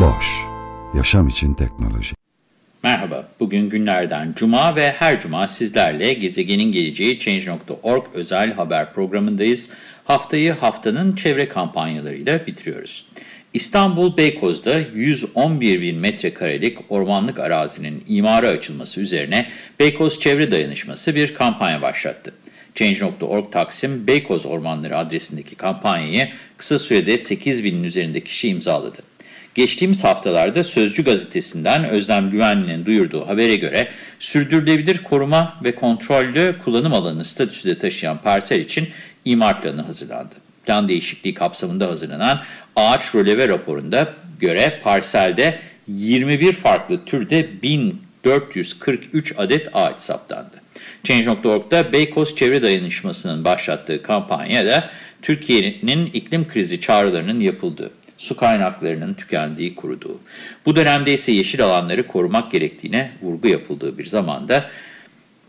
Boş, yaşam için teknoloji. Merhaba, bugün günlerden Cuma ve her Cuma sizlerle Gezegenin Geleceği Change.org özel haber programındayız. Haftayı haftanın çevre kampanyalarıyla bitiriyoruz. İstanbul Beykoz'da 111 bin metrekarelik ormanlık arazinin imara açılması üzerine Beykoz Çevre Dayanışması bir kampanya başlattı. Change.org Taksim Beykoz Ormanları adresindeki kampanyayı kısa sürede 8 binin üzerinde kişi imzaladı. Geçtiğimiz haftalarda Sözcü gazetesinden Özlem Güvenli'nin duyurduğu habere göre sürdürülebilir koruma ve kontrollü kullanım alanı statüsü de taşıyan parsel için imar planı hazırlandı. Plan değişikliği kapsamında hazırlanan ağaç röleve raporunda göre parselde 21 farklı türde 1443 adet ağaç saptandı. Change.org'da Beykoz Çevre Dayanışması'nın başlattığı kampanyada Türkiye'nin iklim krizi çağrılarının yapıldığı, su kaynaklarının tükendiği, kuruduğu, bu dönemde ise yeşil alanları korumak gerektiğine vurgu yapıldığı bir zamanda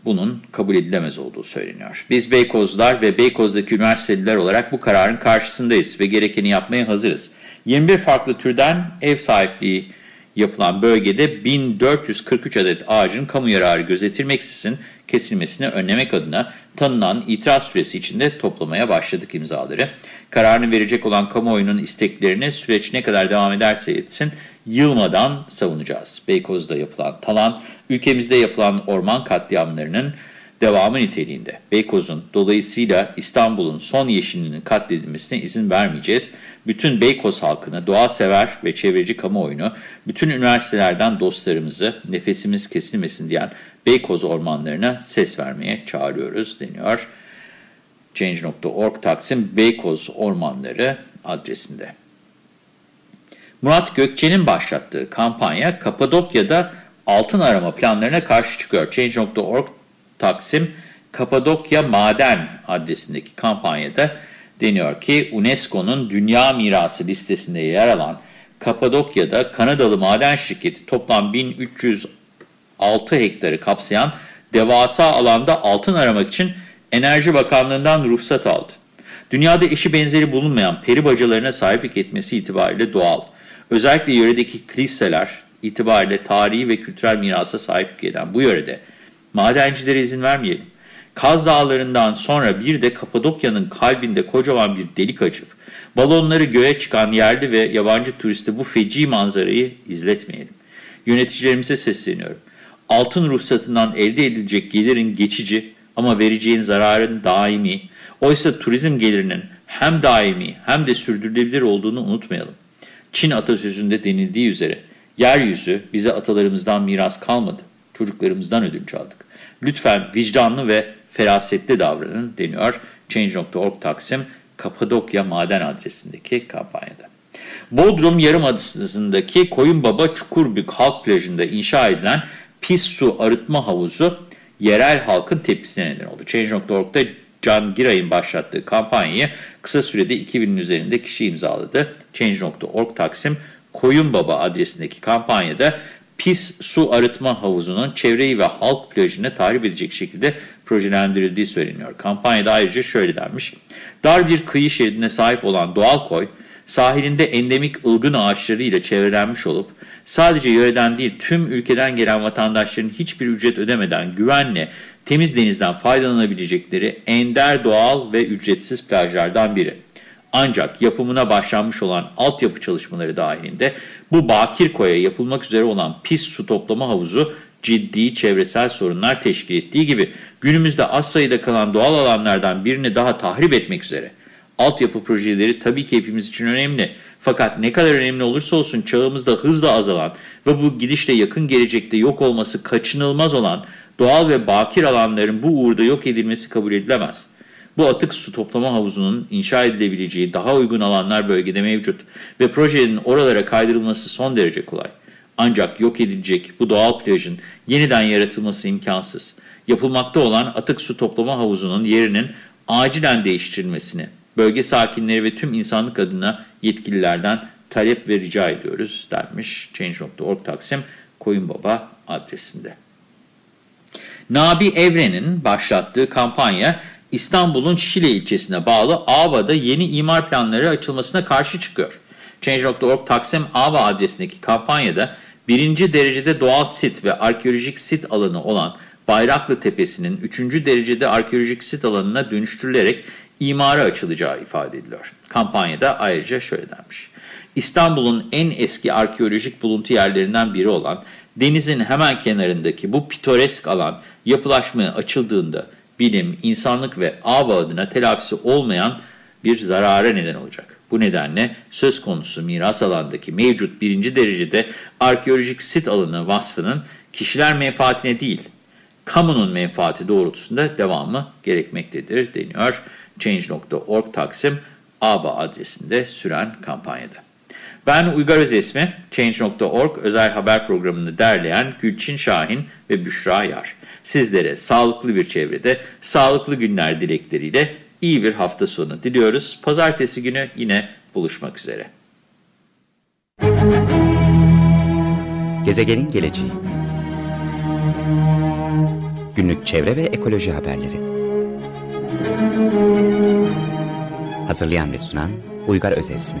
bunun kabul edilemez olduğu söyleniyor. Biz Beykozlar ve Beykoz'daki üniversiteliler olarak bu kararın karşısındayız ve gerekeni yapmaya hazırız. 21 farklı türden ev sahipliği yapılan bölgede 1443 adet ağacın kamu yararı gözetilmeksizin kesilmesini önlemek adına tanınan itiraz süresi içinde toplamaya başladık imzaları. Kararını verecek olan kamuoyunun isteklerini süreç ne kadar devam ederse etsin yılmadan savunacağız. Beykoz'da yapılan talan, ülkemizde yapılan orman katliamlarının devamı niteliğinde. Beykoz'un dolayısıyla İstanbul'un son yeşilinin katledilmesine izin vermeyeceğiz. Bütün Beykoz halkını, doğa sever ve çevreci kamuoyunu, bütün üniversitelerden dostlarımızı nefesimiz kesilmesin diyen Beykoz ormanlarına ses vermeye çağırıyoruz deniyor. Change.org Taksim Beykoz Ormanları adresinde. Murat Gökçe'nin başlattığı kampanya Kapadokya'da altın arama planlarına karşı çıkıyor. Change.org Taksim Kapadokya Maden adresindeki kampanyada deniyor ki UNESCO'nun Dünya Mirası listesinde yer alan Kapadokya'da Kanadalı maden şirketi toplam 1306 hektarı kapsayan devasa alanda altın aramak için Enerji Bakanlığı'ndan ruhsat aldı. Dünyada eşi benzeri bulunmayan peri bacalarına sahiplik etmesi itibariyle doğal. Özellikle yöredeki kiliseler itibariyle tarihi ve kültürel mirasa sahiplik eden bu yörede madencilere izin vermeyelim. Kaz Dağları'ndan sonra bir de Kapadokya'nın kalbinde kocaman bir delik açıp balonları göğe çıkan yerli ve yabancı turiste bu feci manzarayı izletmeyelim. Yöneticilerimize sesleniyorum. Altın ruhsatından elde edilecek gelirin geçici ama vereceğin zararın daimi. Oysa turizm gelirinin hem daimi hem de sürdürülebilir olduğunu unutmayalım. Çin atasözünde denildiği üzere yeryüzü bize atalarımızdan miras kalmadı. Çocuklarımızdan ödünç aldık. Lütfen vicdanlı ve ferasetli davranın deniyor Change.org Taksim Kapadokya Maden adresindeki kampanyada. Bodrum Yarımadası'ndaki Koyunbaba Çukurbük Halk Plajı'nda inşa edilen pis su arıtma havuzu yerel halkın tepkisine neden oldu. Change.org'da Can Giray'ın başlattığı kampanyayı kısa sürede 2000'in üzerinde kişi imzaladı. Change.org Taksim Koyunbaba adresindeki kampanyada pis su arıtma havuzunun çevreyi ve halk plajını tahrip edecek şekilde projelendirildiği söyleniyor. Kampanyada ayrıca şöyle denmiş. Dar bir kıyı şeridine sahip olan doğal koy, sahilinde endemik ılgın ağaçları ile çevrelenmiş olup, sadece yöreden değil tüm ülkeden gelen vatandaşların hiçbir ücret ödemeden güvenle temiz denizden faydalanabilecekleri ender doğal ve ücretsiz plajlardan biri. Ancak yapımına başlanmış olan altyapı çalışmaları dahilinde bu bakir koya yapılmak üzere olan pis su toplama havuzu ciddi çevresel sorunlar teşkil ettiği gibi günümüzde az sayıda kalan doğal alanlardan birini daha tahrip etmek üzere. Altyapı projeleri tabii ki hepimiz için önemli. Fakat ne kadar önemli olursa olsun çağımızda hızla azalan ve bu gidişle yakın gelecekte yok olması kaçınılmaz olan doğal ve bakir alanların bu uğurda yok edilmesi kabul edilemez. Bu atık su toplama havuzunun inşa edilebileceği daha uygun alanlar bölgede mevcut ve projenin oralara kaydırılması son derece kolay. Ancak yok edilecek bu doğal plajın yeniden yaratılması imkansız. Yapılmakta olan atık su toplama havuzunun yerinin acilen değiştirilmesini bölge sakinleri ve tüm insanlık adına yetkililerden talep ve rica ediyoruz denmiş Change.org Taksim Koyunbaba adresinde. Nabi Evren'in başlattığı kampanya İstanbul'un Şile ilçesine bağlı Ava'da yeni imar planları açılmasına karşı çıkıyor. Change.org Taksim Ava adresindeki kampanyada birinci derecede doğal sit ve arkeolojik sit alanı olan Bayraklı Tepesi'nin üçüncü derecede arkeolojik sit alanına dönüştürülerek imara açılacağı ifade ediliyor. Kampanyada ayrıca şöyle denmiş. İstanbul'un en eski arkeolojik buluntu yerlerinden biri olan denizin hemen kenarındaki bu pitoresk alan yapılaşmaya açıldığında bilim, insanlık ve ava adına telafisi olmayan bir zarara neden olacak. Bu nedenle söz konusu miras alandaki mevcut birinci derecede arkeolojik sit alanı vasfının kişiler menfaatine değil, kamunun menfaati doğrultusunda devamı gerekmektedir deniyor. Change.org Taksim ABA adresinde süren kampanyada. Ben Uygar Özesmi, Change.org özel haber programını derleyen Gülçin Şahin ve Büşra Yar. Sizlere sağlıklı bir çevrede, sağlıklı günler dilekleriyle iyi bir hafta sonu diliyoruz. Pazartesi günü yine buluşmak üzere. Gezegenin geleceği Günlük çevre ve ekoloji haberleri Hazırlayan ve sunan Uygar Özesmi